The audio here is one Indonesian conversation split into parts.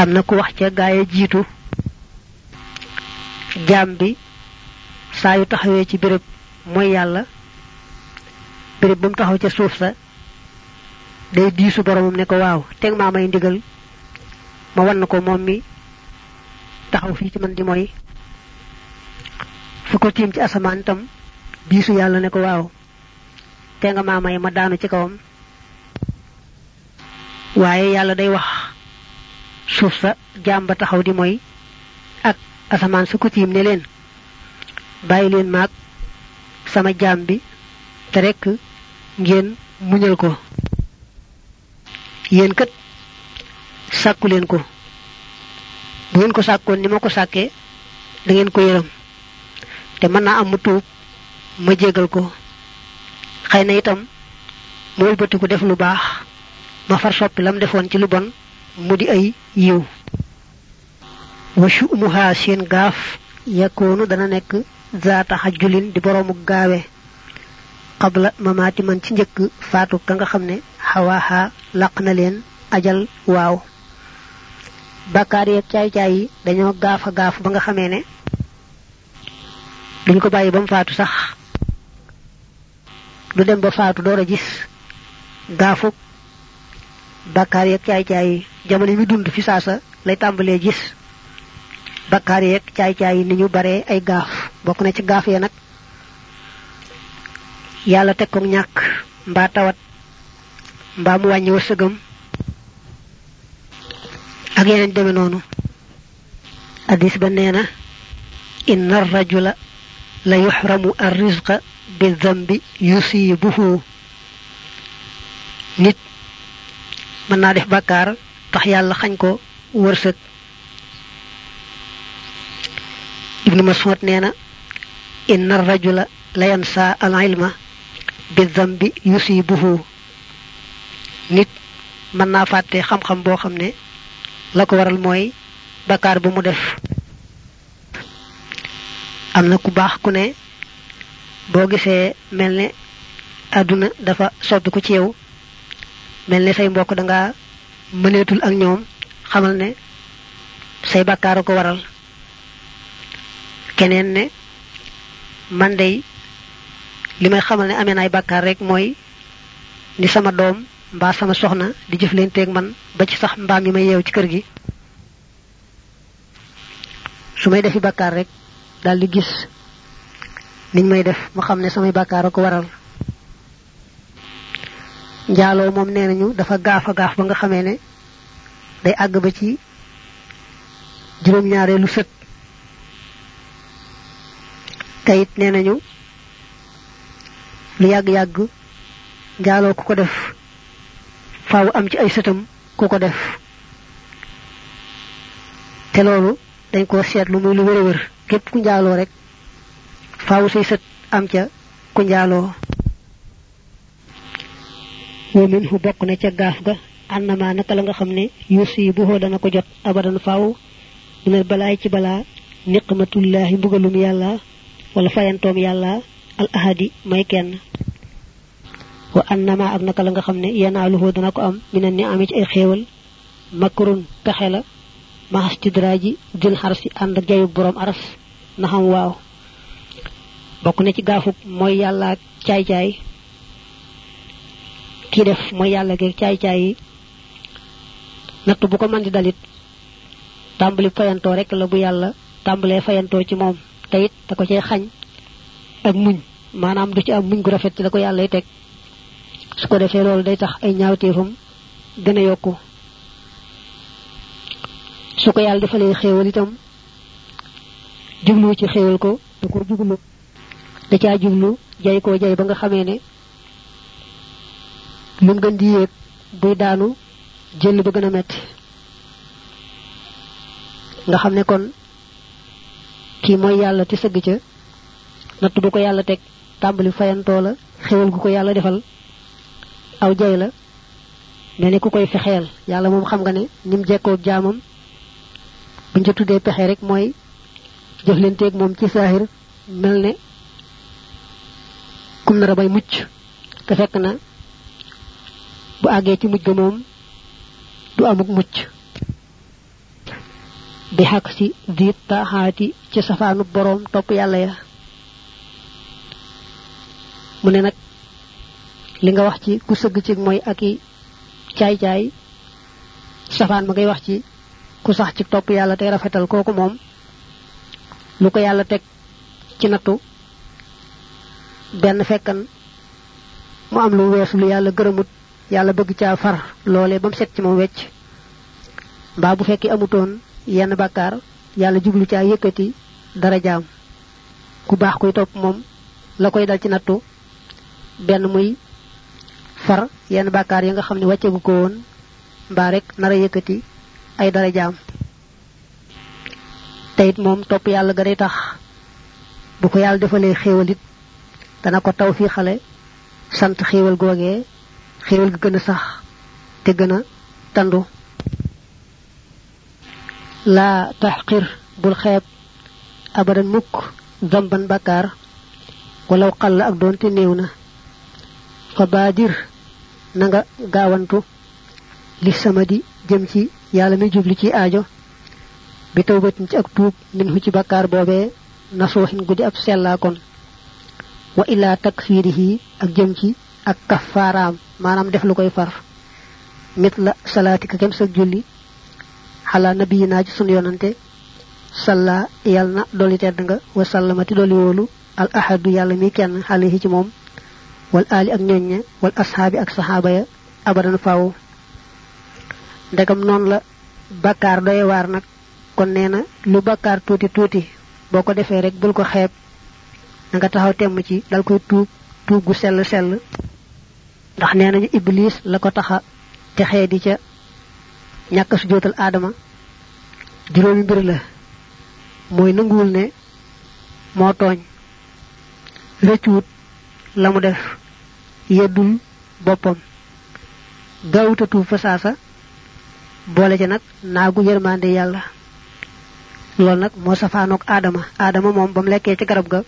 am na ku wax ca gaaya jiitu. Jaam bi saa yu taxawee ci béréb mooy yàlla béréb ba mu taxaw ca suuf sa day diisu boromam ne ko waaw teg maa may ndigal ma wan ko moom mi taxaw fii ci man di mooy. Fu ko tiim ci asamaan itam diisu yàlla ne ko waaw te nga maa may ma daanu ci kawam. Waaye yàlla day wax suuf sa jaam taxaw di mooy ak asamaan su ko tiim ne leen bàyyi leen maag sama jaam bi te rekk ngeen muñal ko. Yéen kat sàkku leen ko. Bu ngeen ko sàkkoon ni ma ko sàkkee da ngeen ko yërëm. Te mën naa am ma jégal ko. Xëy na itam mu wëlbatiku def lu baax ma far soppi lam defoon ci lu bon mu di ay yiw. Wa shu'muha seen gaaf yakoonu dana nekk zaata xajulin di boroomu gaawe. Qabla mamaati man ci njëkk faatu ka nga xam ne xawaaxa laq na leen ajal waaw. Bàkkaar yeeg caay-caay yi dañoo gaaf a gaaf ba nga xamee ne duñ ko ba mu faatu sax. Du dem ba faatu door a gis gaafuk bàkkaar yeeg caay-caay yi jamono mi dund fi saasa lay tàmbalee gis. Bakkaar yeeg caay-caay ni ñu baree ay gaaf. Bokk na ci gaaf ya nag yàlla teg ko ñàkk mbaa tawat. Mbaa mu wàññi wërsëgam ak yeneen deme noonu. Addis ba nee na inna rajula la yuxramu arrizqa bi zambi yusibuhu nit mën naa def bàkkaar tax yàlla xañ ko wërsëg. Ibnu mas'ud neena inna ar-rajula la yansa al-ilma bi dhanbi yusibuhu. Nit mën naa fàtte xam-xam boo xam ne la ko waral mooy bakkaar bu mu def. Am na ku baax ku ne boo gisee mel ne àdduna dafa soppi ku ci yow mel ne say mbokk da nga mëneetul ak ñoom xamal ne say bakkaar ko waral. Keneen ne man day li may xamal ne amee naay bàkkaar rek mooy ni sama doom sama soxna di jëflanteeg man ba ci sax mbaam yi may yeew ci kër gi. Su may defi bàkkaar rek daal di gis niñ may def mu xam ne samay bàkkaar ko waral njaaloo moom nee nañu dafa gaaf a gaaf ba nga xamee ne day àgg ba ci juróom-ñaareelu sët tayit nee nañu lu yàgg-yàgg njaaloo ku ko def faaw am ci ay sëtam ku ko def. Te loolu dañ ko seetlu muy lu wër a wër. Képp ku njaaloo rek faaw say sët am ca ku njaaloo wa minhu bokk na ca gaaf ga. Annama naka la nga xam ne yusi bu dana ko jot abadan faaw minal balaay ci balaa niqmatullahi mbugalum yàlla wala fayantoom yàlla al ahadi may kenn. Wa annama ak naka la nga xam ne yanaaluhu dana ko am mina ni ami ci ay xéewal. Makrun pexe la. Maxas ci borom aras. Na xam waaw. Bokk na ci gaafuk mooy kii def mooy yàlla geeg caay-caay yi. Natt bu ko mën di dalit tàmbali fayantoo rek la bu yàlla tàmbalee fayantoo ci moom. Te it da ko cee xañ ak muñ. Maanaam du ci am muñ gu rafet ci la ko yàlla teg. Su ko defee loolu day tax ay ñaawteefam gën a yokku. Su ko yàlla defalee xéewal itam jublu ci xéewal ko da ko jublu. Da caa jublu jay koo jay ba nga ne lu gën di buy daanu jël ba gën a metti nga xam ne kon kii mooy yàlla te sëgg ca natt bu ko yàlla teg tàmbali fayantoo la xéwal gu ko yàlla defal aw jay la mel ni ku koy fexeel yàlla moom xam nga ne nim jekkoo jaamam buñ ca tuddee pexe rek mooy jëflanteeg moom ci saahir mel ne kum nar a bay mucc te fekk na àggee ci mujj ga moom du amuk mucc. Bi xaq si di taxaati ci safaanu boroom topp yàlla ya. Mu ne nag li nga wax ci ku sëgg ci mooy ak i caay-caay ma ngay wax ci ku sax ci topp yàlla tey rafetal kooku moom lu ko yàlla teg ci benn fekkan mu am lu weesu lu yàlla gërëmut yàlla bëgg caa far loolee ba mu set ci moom wecc. Mbaa bu fekkee amutoon yenn bàkkaar yàlla jublu caa yëkkati dara jaam. Ku baax kuy topp moom la koy dal ci nattu benn muy far yenn bàkkaar yi nga xam ne wàcceegu ko woon mbaa rek nara yëkkati ay dara jaam. Teyit moom topp yàlla ga day tax bu ko yàlla defalee xéewalit dana ko sant xéewal googee xéewal ga gën a sax te gën a tandu laa taxqir bul xeeb abadan mukk zamban bakkaar walaw xalla ak doonte néew na fa baadir na nga gaawantu li sama di jëm ci yàlla mi jubli ci aajo bi tawbatin ci ak tuub min hu ci bakkaar boobee nasuuxin guddi ab sellaa kon wa illaa takfiirihi ak jëm ci ak kafaaraam maanaam def lu koy far. Mit la salaatika kem sa julli xalaa nabiyinaa ci sunu yonante salla yàlla na dolli tedd nga wa sallamati dolli wóolu al ahadu yàlla mi kenn xale ci moom wal aali ak ñoññe wal ashaabi ak saxaaba ya abadan faaw. Ndegam noonu la bakkaar doy waar nag kon nee na lu bakkaar tuuti tuuti boo ko defee rek bul ko xeeb na nga taxaw temm ci dal koy tuub tuub gu sell sell ndax nee nañu iblis la ko taxa te xee di ca ñàkk su jootal aadama juróomi mbir la. Mooy nanguwul ne moo tooñ. Rëccuwut la mu def. Yeddul boppam. Gaawuta tuub fa saasa. Boole ca nag naagu yërmande yàlla. Loolu nag moo safaanoog aadama aadama moom ba garab ga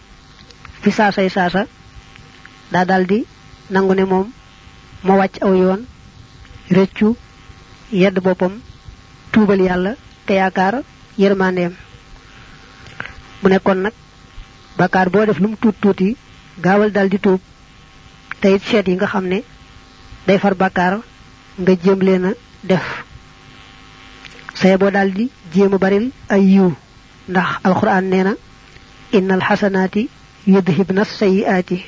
fi saasay saasa daa daldi nangu ne moom moo wàcc aw yoon rëccu yedd boppam tuubal yàlla te yaakaar yërmandeem. Mu nekkoon nag bakkaar boo def lu mu tuut tuuti gaawal dal di tuub. Te it seet yi nga xam ne day far bakkaar nga jéem leen def. Saye boo daal di jéem a baril ay yiw ndax alquran nee na innal xasanaati yudhibna sayiaati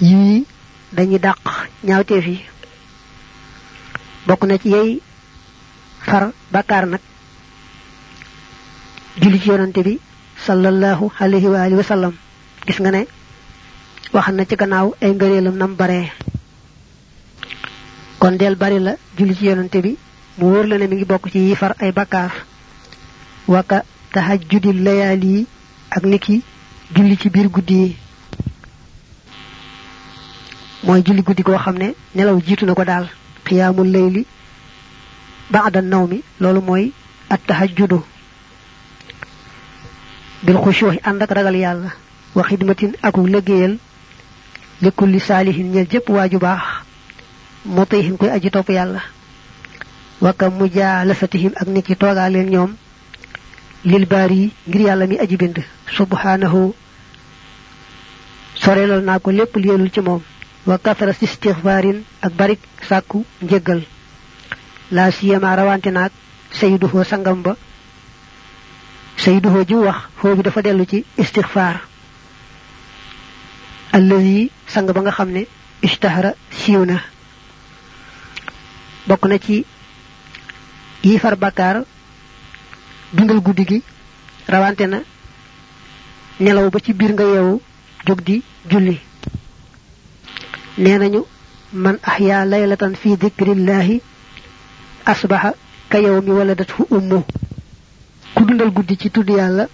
yiw yi dañuy dàq ñaawteef yi. Bokk na ci yey far bakkaar nag. Julli ci yonante bi sallallahu alayhi wa alihi sallam. Gis nga ne wax na ci gannaaw ay ngëneelam nam bare kon del bari la julli ci yonante bi. Mu wóor la ne mi ngi bokk ci yi far ay bakkaar waka tahajjudi layaali ak niki julli ci biir guddi yi. Mooy julli guddi goo xam ne nelaw jiitu na ko daal. qiyaamul layli baada naw mi loolu mooy at tahajjudu bil xushuuxi ànd ak ragal yàlla wa xidmatin aku liggéeyal li kulli saalihin ñel jëpp waaju baax mutihin koy aji topp yàlla waka mujaalasatihim ak niki toogaaleen ñoom lil baari ngir yàlla mi aji bind. subhanahu soreelal naa ko lépp lielul ci moom. Wa kathara istighfarin ak barik sàkku njëggal. Laa siyama rawante naag sayyiduhoo sangam ba. Sayyiduhoo ji wax foo bi dafa dellu ci istighfar. Allazi sang ba nga xam ne ishtahara siiw na. Bokk na ci yi far bakkaar dundal guddi gi rawante na nelaw ba ci biir nga yeewu jóg di julli nee nañu man ahya laylatan fi dhikrillahi asbaha ka yawmi waladathu ummu ku dundal guddi ci tudd yàlla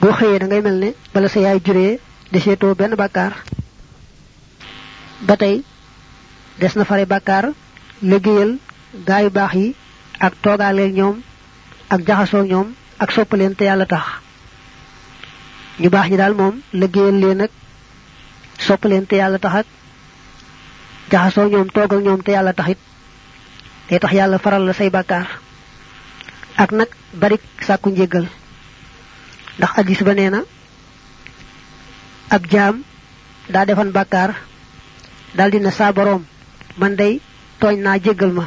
boo xëyee da ngay mel ne bala sa yaay juree deseetoo benn bàkkaar. Ba tey des na fare bàkkaar liggéeyal gaa yu baax yi ak toogaaleel ñoom ak jaxasoo ñoom ak soppaleen te tax. Ñu baax ñi daal moom liggéeyal leen ak soppaleen te yàlla tax ak jaxasoo ñoom toog ak ñoom te yàlla taxit day tax yàlla faral la say bàkkaar ak nag barik sàkku njéggal ndax hadis ba nee na ab jaam daa defan bàkkaar dal dina saa boroom man day tooñ naa jéggal ma.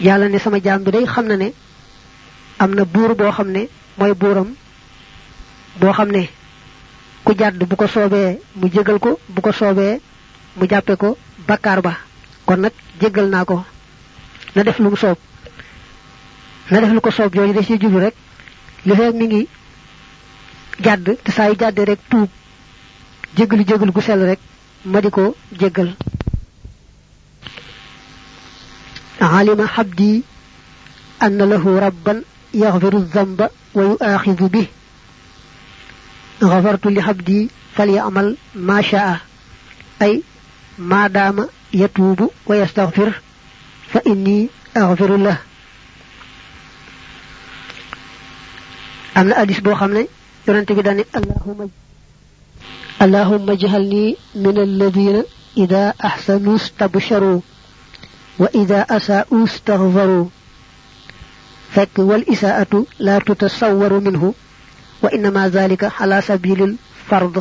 Yàlla ne sama jaam bi day xam na ne am na buur boo xam ne mooy buuram boo xam ne ku jàdd bu ko soobee mu jégal ko bu ko soobee mu jàppe ko bakkaar ba kon nag jégal naa ko na def lu mu soob na def lu ko soob jooju da ci jublu rek li fekk mi ngi jàdd te saa yu jàddee rek tuub jégalu jégalu gu sell rek ma di ko jégal علم حبدي أن له ربا يغفر الذنب ويؤاخذ به غفرت لعبدي فليعمل ما شاء. أي ما دام يتوب ويستغفر فإني أغفر له. أنا أديس بو خامني يرنتي داني اللهم اللهم اجعلني من الذين إذا أحسنوا استبشروا وإذا أساءوا استغفروا فك والإساءة لا تتصور منه wa innama zalika ala sabilil fard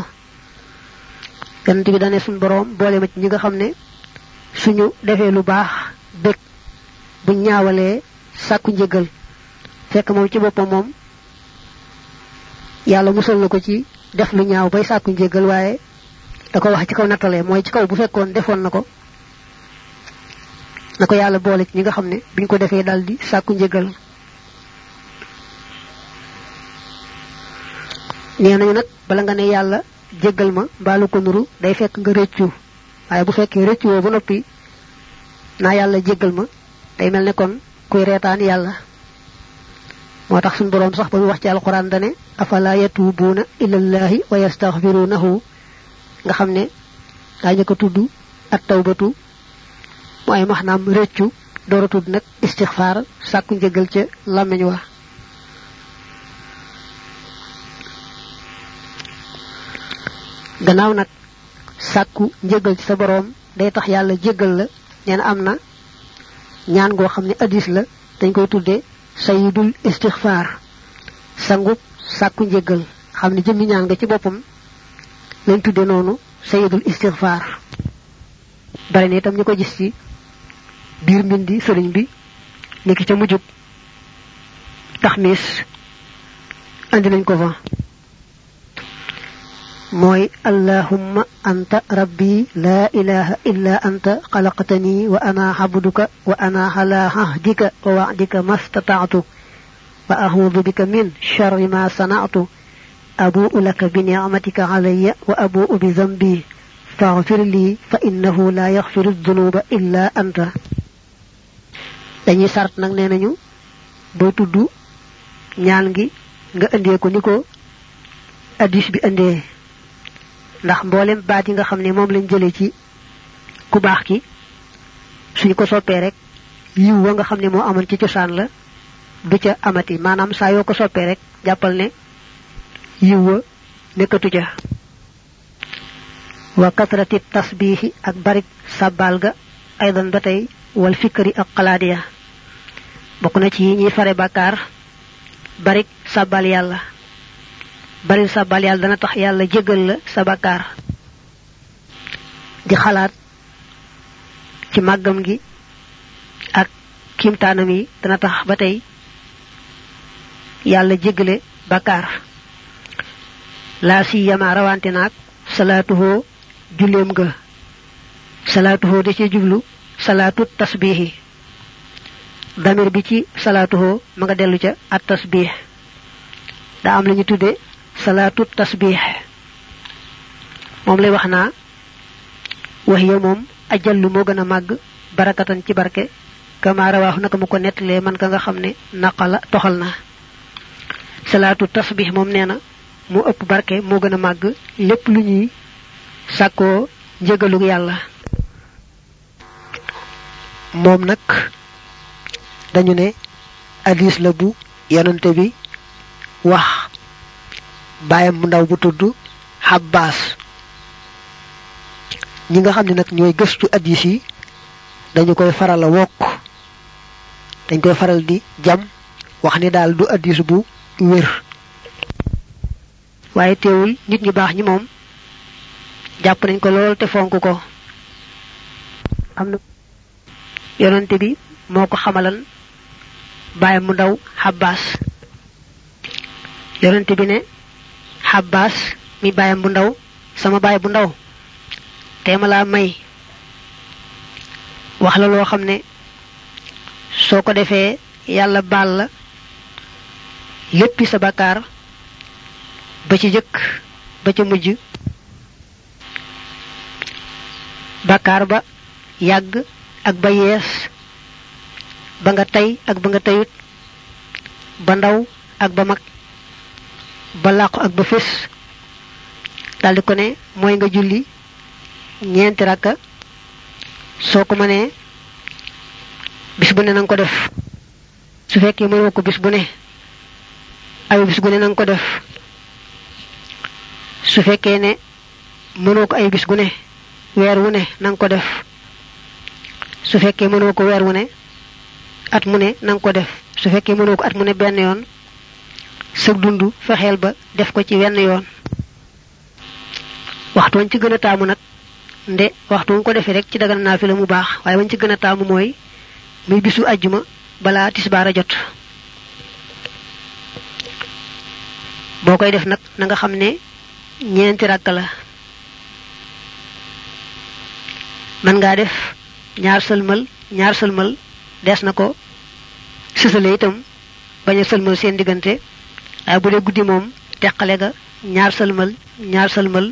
yonent bi dane sun borom boole ma ci ñi nga xam ne suñu defee lu baax bëgg bu ñaawalee sàkku njëgal. Fekk moom ci boppam moom yàlla musal na ko ci def lu ñaaw bay sàkku njëgal waaye da ko wax ci kaw nattalee mooy ci kaw bu fekkoon defoon na ko na nee nag bala nga ne yàlla jéggal ma mbaalu ko nuru day fekk nga rëccu. Waaye bu fekkee rëccu woo ba noppi naa yàlla jéggal ma day mel ne kon kuy reetaan yàlla. Moo tax suñ boroom sax wax ci alquran dane afala yatubuuna ilallahi wa yastaghfirunahu nga daañu ko at tawbatu a tudd nag istixfaar sàkku njëgal ca làmmiñ wa gannaaw nag sàkku njëgal ci sa boroom day tax yàlla jéggal la. Nee na am na ñaan goo xam ne addis la dañ koy tudde sayidul istixfaar sangub sàkku njëgal. Xam ne jëmmi ñaan nga ci boppam lañ tudde noonu sayidul istixfaar bari na itam ñu ko gis ci biir sëriñ bi ca mujjub andi nañ ko fa موي اللهم أنت ربي لا إله إلا أنت خلقتني وأنا عبدك وأنا على عهدك ووعدك ما استطعت. وأعوذ بك من شر ما صنعت. أبوء لك بنعمتك علي وأبوء بذنبي. فاغفر لي فإنه لا يغفر الذنوب إلا أنت. dañuy sart nak nenañu bo tuddu nga andé ko niko hadith bi andé ndax mboolem baat yi nga xam ne moom lañ jëlee ci ku baax ki suñ ko soppee rek yiw wa nga xam ne moo amoon ci cosaan la du ca amati. Maanaam saa yoo ko soppee rek jàppal ne yiw wa nekkatu ca. Wa kasrati tasbihi ak barik sàbbaal ga aydan ba tey wal fikri ak xalaat ya bokk na ci yi ñuy fare barik sàbbal yàlla bari sàbbal yàlla dana tax yàlla jégal la sa bàkkaar di xalaat ci màggam gi ak kiimtaanam yi dana tax ba tey yàlla jégale bàkkaar laa si yama rawante naag salaatuhoo julleem ga. salaatuhoo da ci jublu salaatu tasbihi damir bi ci salaatuhoo ma nga dellu ca at tasbih daa am la ñu tudde salaatu tasbih. Moom lay wax naa wax ya moom ajallu moo gën a màgg barakatan ci barke kama rawaaxu naka mu ko nettalee man ka nga xam ne naqala salaatu tasbih moom nee na mu ëpp barke moo gën a màgg lépp lu ñuy sàkkoo njëgalug yàlla. Moom nag dañu ne hadis la bu yonante bi wax baayam bu ndaw bu tudd Habbaas ñi nga xam ne nag ñooy gëstu hadis yi dañu koy faral a wokk dañ koy faral di jam wax ni daal du addis bu wér. Waaye teewul nit ñu baax ñi moom jàpp nañ ko lool te fonk ko. Am na yonante bi moo ko xamalan bàyyi mu ndaw xabbaas yonante bi ne xabbaas mi bàyyam bu ndaw sama baay bu ndaw te ma laa may wax la loo xam ne soo ko defee yàlla baal la sa bakkaar ba ci jëkk ba ca mujj. Bakkaar ba yàgg ak ba yees ba nga tey ak ba nga teyut ba ndaw ak ba ba làqu ak ba fés daldi ko ne mooy nga julli ñeenti rakka soo ko mënee bis bu ne nanga ko def su fekkee mënoo ko bis bu ne ay bis bu ne nanga ko def su fekkee ne mënoo ko ay bis gu ne weer wu ne nanga ko def su fekkee mënoo ko weer wu ne at mu ne nanga ko def su fekkee mënoo ko at mu ne benn yoon sa dund fexeel ba def ko ci wenn yoon. Waxtu wañ ci gën a taamu nag nde waxtu ko defee rek ci dagal naa fi la mu baax waaye wañ ci gën a taamu muy bisu ajjuma balaa tisbaar a jot. Boo koy def nag na nga xam ne ñeenti rakk la. Man ngaa def ñaar sëlmal ñaar sëlmal des na ko itam bañ a sëlmal seen waaye bu dee guddi moom teqale ga ñaar sëlmal ñaar sëlmal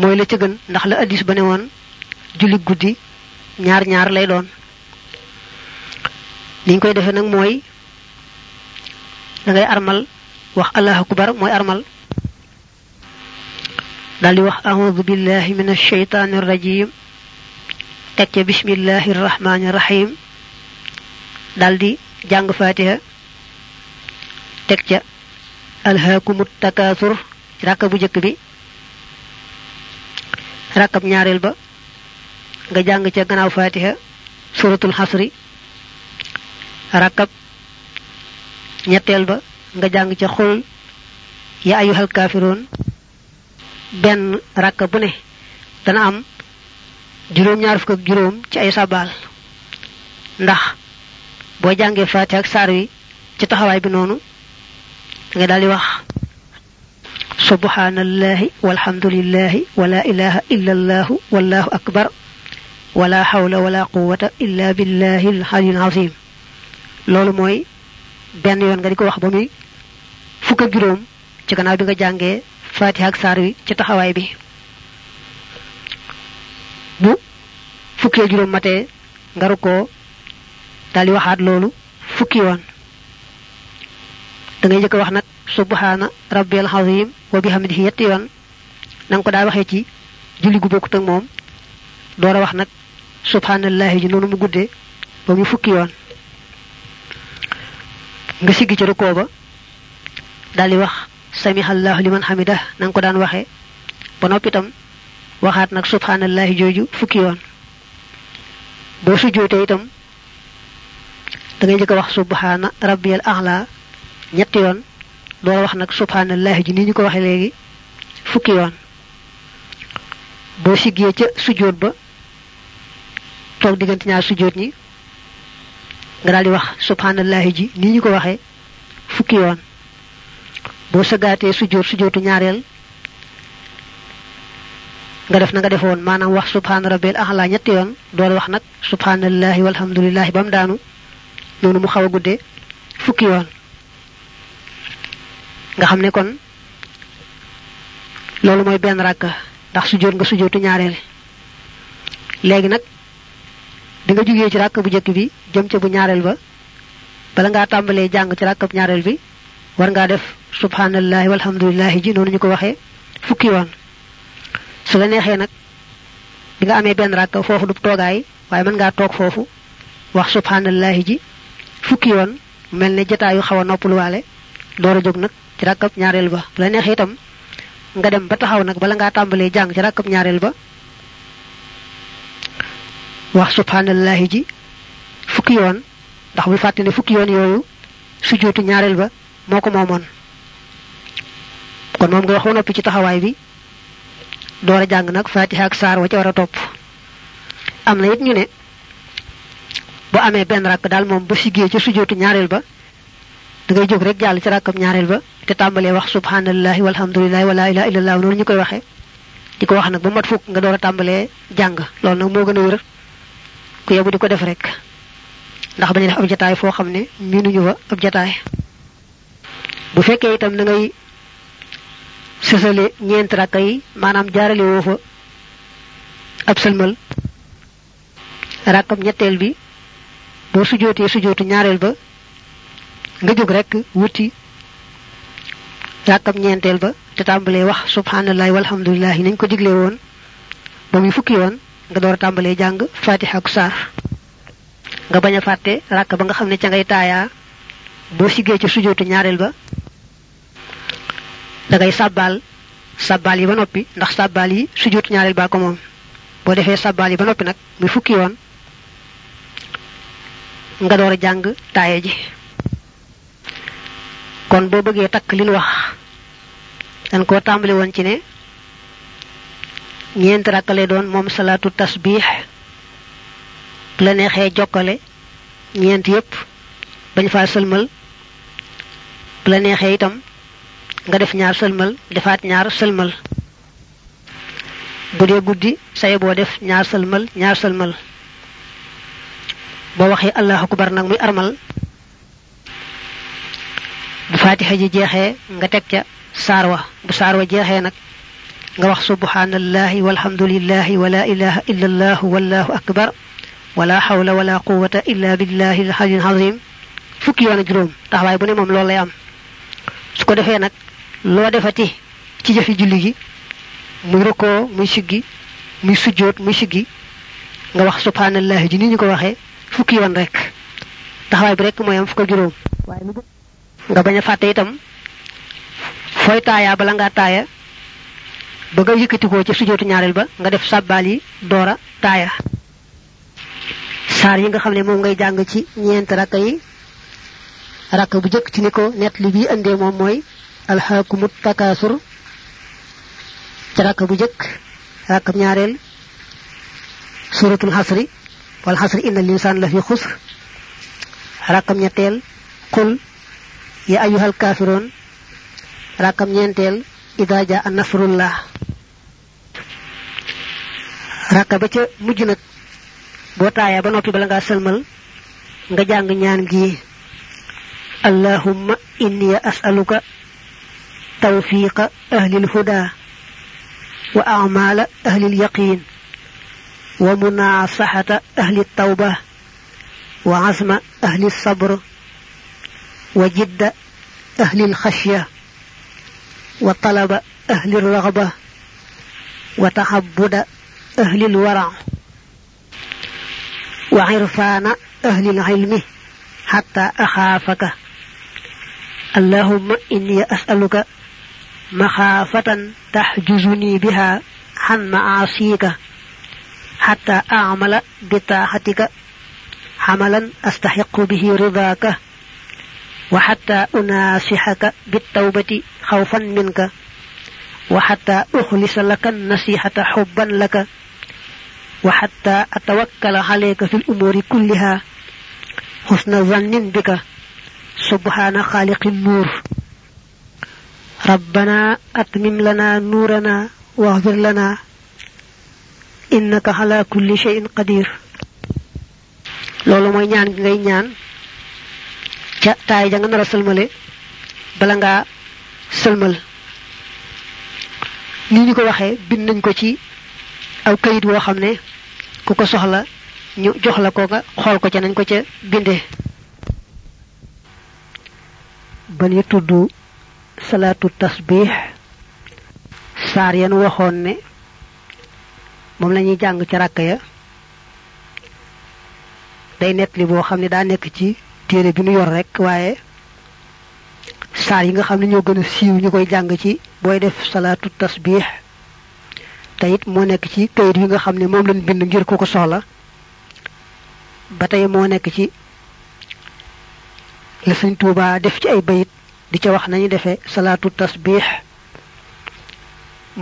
mooy la ca ndax la addis ba ne woon julli guddi ñaar ñaar lay doon. Liñ koy defee nag mooy da ngay armal wax allahu akbar mooy armal. Daldi wax a'udhu billahi minash shaytanir rajim teg ca bismillahir rahmanir rahim daldi jàng fatiha teg ca alhaakumut takaasur ci ràkka bu jëkk bi. Ràkkab ñaareel ba. Nga jàng ca gannaaw fatiha suratul xasri ràkkab ñetteel ba. Nga jàng ca xul ya ayyuhal kaafiroon benn ràkka bu ne. Dana am juróom ñaar fukk ak juróom ci ay sabaal. Ndax boo jàngee fatiha ak saar wi ci taxawaay bi nga daldi wax subhanallahi walhamdulillahi wala ilaha illa allah wallahu akbar wala hawla wala quwwata illa billahi alhayyil azim loolu mooy benn yoon nga di ko wax ba muy fukk ak juróom ci gannaaw bi nga jàngee fatiha ak saar wi ci taxawaay bi bu fukkee juróom matee ngaru ko daldi waxaat loolu fukki yoon da ngay jëkk wax nag subhana rabbil azim wa bihamdihi yetti yoon. Nanga ko daa waxee ci julli gu bokkut ak moom door a wax nag subhanallahi ji noonu mu guddee ba muy fukki yoon. Nga siggi ci rukoo ba daldi wax samihallahu liman hamida nanga ko daan waxee. Ba noppi itam waxaat nag subhanallahi jooju fukki yoon. Boo sujjootee itam da ngay jëkk wax subhana rabbiyal a'la ñetti yoon. Door wax nag subhanallahi ji ni ñu ko waxee léegi fukki yoon. Boo siggee ca sujjóot ba toog diggante ñaar sujjóot ñi nga daal di wax subhanallahi ji ni ñu ko waxee fukki yoon. Boo sëggaatee sujjóot sujjóotu ñaareel nga def na nga defoon maanaam wax subhana rabbil a'la ñetti yoon door wax nag subhanallahi walhamdulillahi ba mu daanu noonu mu xaw a fukki yoon nga xam ne kon loolu mooy benn ràkk ndax sujjóot nga sujjóotu ñaareel. léegi nag di nga jógee ci ràkk bu njëkk bi jëm ca bu ñaareel ba bala ngaa tàmbalee jàng ci ràkkab ñaareel bi war ngaa def subhanallahi walhamdulillahi ji noonu ñu ko waxee fukki yoon. Su la neexee nag bi nga amee benn ràkk foofu du toogaay waaye mën ngaa toog foofu wax subhanallahi ji fukki yoon mel ne jotaayu xaw a noppaluwaale door a jóg nag ci rakkab ñaareel ba. Bu la neexee itam nga dem ba taxaw nag bala ngaa tàmbalee jàng ci rakkab ñaareel ba wax subhanallahi ji fukki yoon ndax bu fàtte ne fukki yoon yooyu sujootu ñaareel ba moo ko moomoon. Kon moom nga wax ci taxawaay bi door a jàng fatiha ak saar wa ca war a topp. Am na it ñu ne bu amee benn rakk daal moom ba siggee ñaareel ba da ngay jóg rek jàll ci rakkam ñaareel ba te tàmbalee wax subhanallahi walhamdulillahi wala ilaha illallah noonu ñu koy waxee di ko wax nag ba mat fukk nga door a tàmbalee jàng loolu nag moo gën a wér. ku yebu di ko def rek. ndax bañu def ab jataay foo xam ne miinuñu fa ab jataay. bu fekkee itam da ngay sësale ñeenti rakka yi maanaam jaarale woo fa ab sëlmal. rakkam ñetteel bi boo sujootee sujootu ñaareel ba nga jóg rek wuti rakkam ñeenteel ba te tàmbalee wax subhanallahi walhamdulillahi nañ ko digle woon ba muy fukki yoon nga door a jàng fatiha ak saar. nga bañ a fàtte rakk ba nga xam ne ca ngay taayaa boo siggee ci sujootu ñaareel ba da ngay sàbbaal sàbbaal yi ba noppi ndax sàbbaal yi sujootu ñaareel baa ko moom. boo defee sàbbaal yi ba noppi nag muy fukki yoon nga door a jàng ji kon boo bëggee takk li nu wax dañ koo tàmbali woon ci ne ñeent rakkale doon moom salaatu tasbix bu la neexee jokkale ñeent yépp bañ faa sëlmal bu la neexee itam nga def ñaar sëlmal defaat ñaar sëlmal. Bu dee guddi saye boo def ñaar sëlmal ñaar sëlmal. Boo waxee allahu akbar nag muy armal bu fatiha ji jeexee nga teg ca saar wa bu saar wa jeexee nag nga wax subhanallahi walhamdulillahi wala ilaha illa allah wallahu akbar wala hawla wala quwwata illa billahi al-aliyyil azim fukki yoon ak juróom taxawaay bu ne moom loolu lay am su ko defee nag loo defati ci jëfi julli gi muy rukkoo muy siggi muy sujjoot muy siggi nga wax subhanallahi ji ni ñu ko waxee fukki yoon rek taxawaay bi rek mooy am fukk ak juróom waaye nga bañ a fàtte itam fooy taaya bala ngaa taaya ba nga yëkkatikoo ci sujootu ñaareel ba nga def sàbbaal yi doora taaya. Saar yi nga xam ne moom ngay jàng ci ñeent rakka yi rakk bu jëkk ci ni ko net li bii indee moom mooy alxaakumut takaasur ci rakk bu jëkk rakkab ñaareel suratul xasri wal xasri inna linsaan la fi xusr rakkam ñetteel qul ya ayyuhal kaafiroon rakkam ñeenteel ida jaa nasrullah. Rakka ba ca mujj nag boo taaya ba noppi bala ngaa sëlmal nga jàng ñaan gi. Allahumma inni as'aluka tawfiqa ahlil huda wa a'mala ahlil yaqin wa munasahata ahli tawba wa azma ahli sabr jidda ahli الخشية وطلب أهل الرغبة وتعبد أهل الورع وعرفان أهل العلم حتى أخافك. اللهم إني أسألك مخافة تحجزني بها عن معاصيك حتى أعمل بطاعتك. عملا أستحق به رضاك. وحتى أناصحك بالتوبة خوفا منك. وحتى أخلص لك النصيحة حبا لك. وحتى أتوكل عليك في الأمور كلها. حسن ظن بك. سبحان خالق النور. ربنا أتمم لنا نورنا واغفر لنا. إنك على كل شيء قدير. gi ngay ñaan. Ca taay ja nga nar a sëlmale bala ngaa sëlmal. Ni ñu ko waxee bind nañ ko ci aw kayit woo xam ne ku ko soxla ñu jox la ko nga xool ko ca nañ ko ca bindee. Ba ñu tudd salaatu tasbih saar yan waxoon ne moom lañuy jàng ci ya. Day nett li boo xam ci téere bi nu yor rek waaye saar yi nga xam ne ñoo gën a siiw ñu koy jàng ci booy def salaatu tasbiix te it moo nekk ci kayit yi nga xam ne moom lañ bind ngir ku ko soxla. Ba tey moo nekk ci la sëñ def ci ay bayit di ca wax nañu defee salaatu tasbiix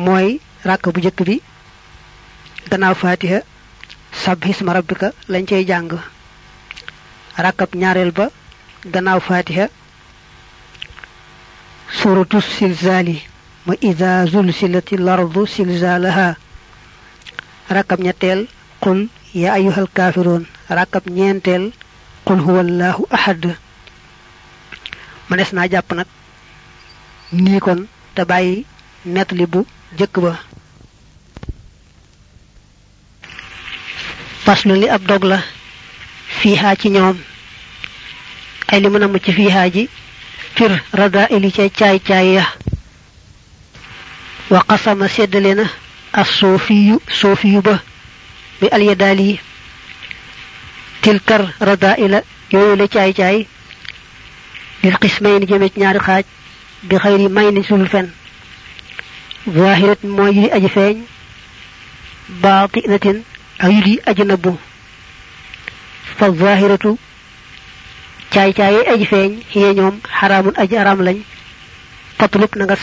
mooy ràkk bu njëkk bi gannaaw fatiha sabhisma rabbika lañ cay jàng. Rakab ñaareel ba gannaaw fatiha suratu silzali ma ida zulsilati lardu silzalaha rakab ñetteel qul ya ayyuhal kafirun rakab ñeenteel qul huwa allahu ahad. Manes naa jàpp nag nii kon te bàyyi nettali bu jëkk ba. Li ab dog la fiihaa ci ñoom ay li mën a mucc fiihaa ji fir rada ili ca caay caay ya wa qasama séddale na as soofiyu soofiyu ba bi alyadaali yi tilkar rada ila yooyu la caay caay lil qismayni jëme ci ñaari xaaj bi xayri may ni sul fen zahirat mooy yu di aji feeñ baatinatin ak yu di aji nëbbu fa zahiratu caay caay aji feeñ xiye ñoom xaraamun aji aram lañ. Fatlub na nga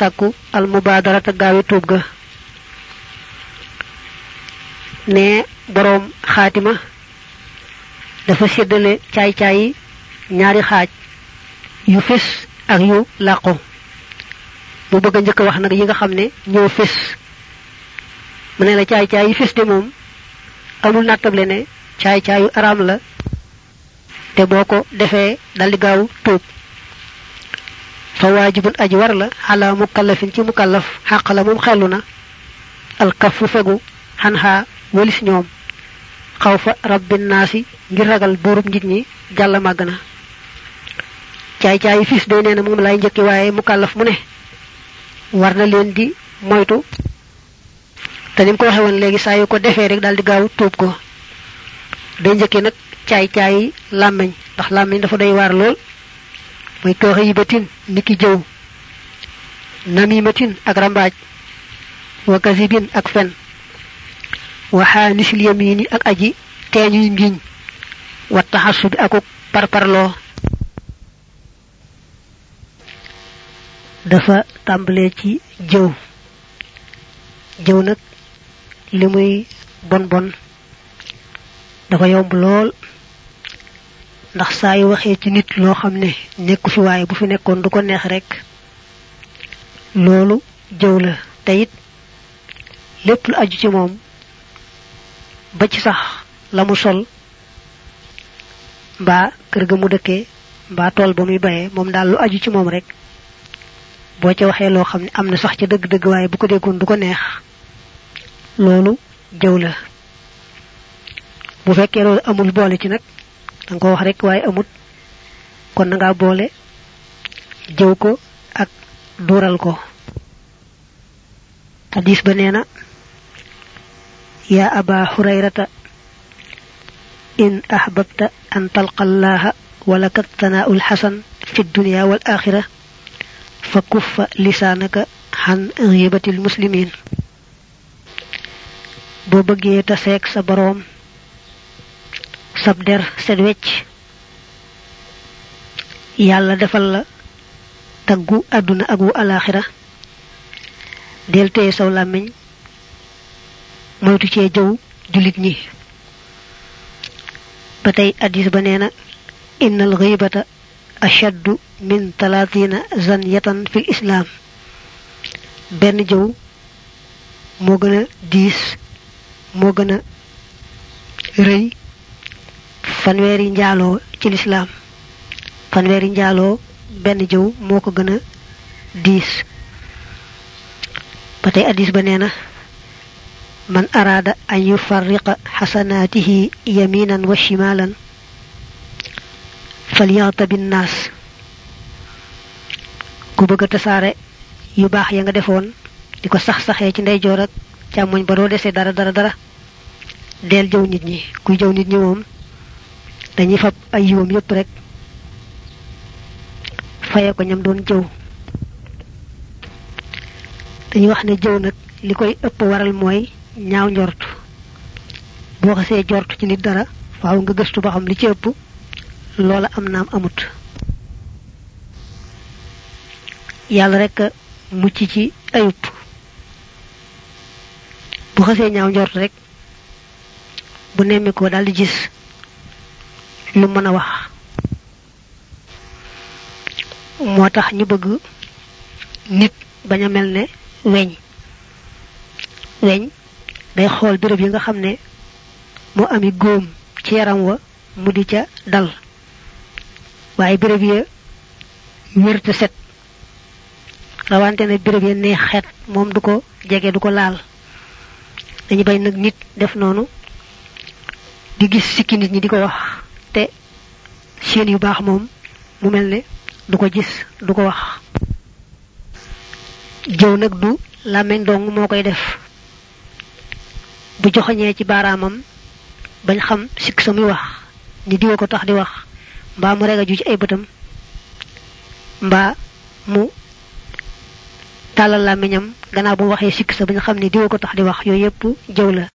al mubadarata gaawe tuub ga. Ne boroom xaatima dafa séddale caay caay ñaari xaaj yu fés ak yu làqu. Mu bëgg njëkk wax nag yi nga xam ne la amul caay caayu araam la te boo ko defee daldi gaaw tuub. Fa waajibun aji war la ala mukallafin ci mukallaf xàq la moom xellu na. Alkafu fegu xanxaa walis ñoom. Xaw fa rabbin naasi ngir ragal buurub nit ñi jàll màgg na. Caay caay fis day nee na moom lay njëkki waaye mukallaf mu ne war na leen di moytu. Te ni mu ko waxee woon léegi saa yu ko defee rek daal di gaaw ko day njëkkee nag caay caay làmmiñ ndax làmmiñ dafa doy waar lool. Mooy kooxe yi batin niki jëw namimatin ak rambaaj wa kasibin ak fen waxaa nisil yamini ak aji teeñuy ngiñ wa taxassu bi akuk parparloo. Dafa tàmbalee ci jëw. Jëw nag li muy bon bon dafa yomb lool. Ndax saa yu waxee ci nit loo xam ne nekku fi waaye bu fi nekkoon du ko neex rek. Loolu jëw la. Te it lépp lu aju ci moom ba ci sax la mu sol mbaa kër ga mu dëkkee mbaa tool ba muy bayee moom daal lu aju ci moom rek. Boo ca waxee loo xam ne am na sax ca dëgg-dëgg waaye bu ko déggoon du ko neex. Loolu jëw la bu fekkee loolu amul boole ci nag danga ko wax rek waaye amut. Kon na ngaa boole jëw ko ak duural ko. Hadis ba yaa aba hurayrata in ahbabta an talqa allaha lxasan fi wal axira fa kuffa lisaanaka xan ghibati lmuslimin boo bëggee taseeg sa boroom sab der set wecc defal la taggu àdduna ak wu alaxira del téye saw làmmiñ moytu cee jëw julit ñi. Ba tey addis ba nee na ashaddu min talatina zanyatan fil islam benn jëw moo gën a diis moo gën a rëy fanweeri njaaloo ci lislaam. Fanweeri njaaloo benn jëw moo ko gën a diis. Ba tey addis ba nee na man araada an yufarriqa xasanaatihi yaminan wa shimalan falyaxtabi naas ku bëgg a tasaare yu baax ya nga defoon di ko sax-saxee ci ndeyjoor ak ba desee dara dara dara deel jëw nit ñi. Kuy nit ñi moom dañuy fab ay yiwam yépp rek. Faye ko ñam doon jëw. Dañuy wax ne jëw nag li koy ëpp waral mooy ñaaw njort. Boo xasee jort ci nit dara faaw nga gëstu ba xam li ci ëpp loola am naam amut. Yàlla rek mucc ci ayub. Bu xasee ñaaw njort rek bu nemmi ko daal di gis lu mën a wax moo tax ñu bëgg nit bañ a mel ne weñ weñ day xool béréb yi nga xam ne moo ami góom ci yaram wa. Mu di ca dal. Waaye béréb ya wérte set. Rawante ne béréb ya neex xet moom du ko jege du ko laal dañu bay nag nit def noonu di gis sikki nit ñi di ko wax te seen yu baax moom mu mel ne du ko gis du ko wax. Jëw nag du làmmeñ dong moo koy def. Bu joxoñee ci baaraamam bañ xam sikk wax ni diwa ko tax di wax mbaa mu rega ju ci ay bëtam mbaa mu tàllal làmmiñam gannaaw bu waxee sikk sa bañ xam ni diwa ko tax di wax yooyu yépp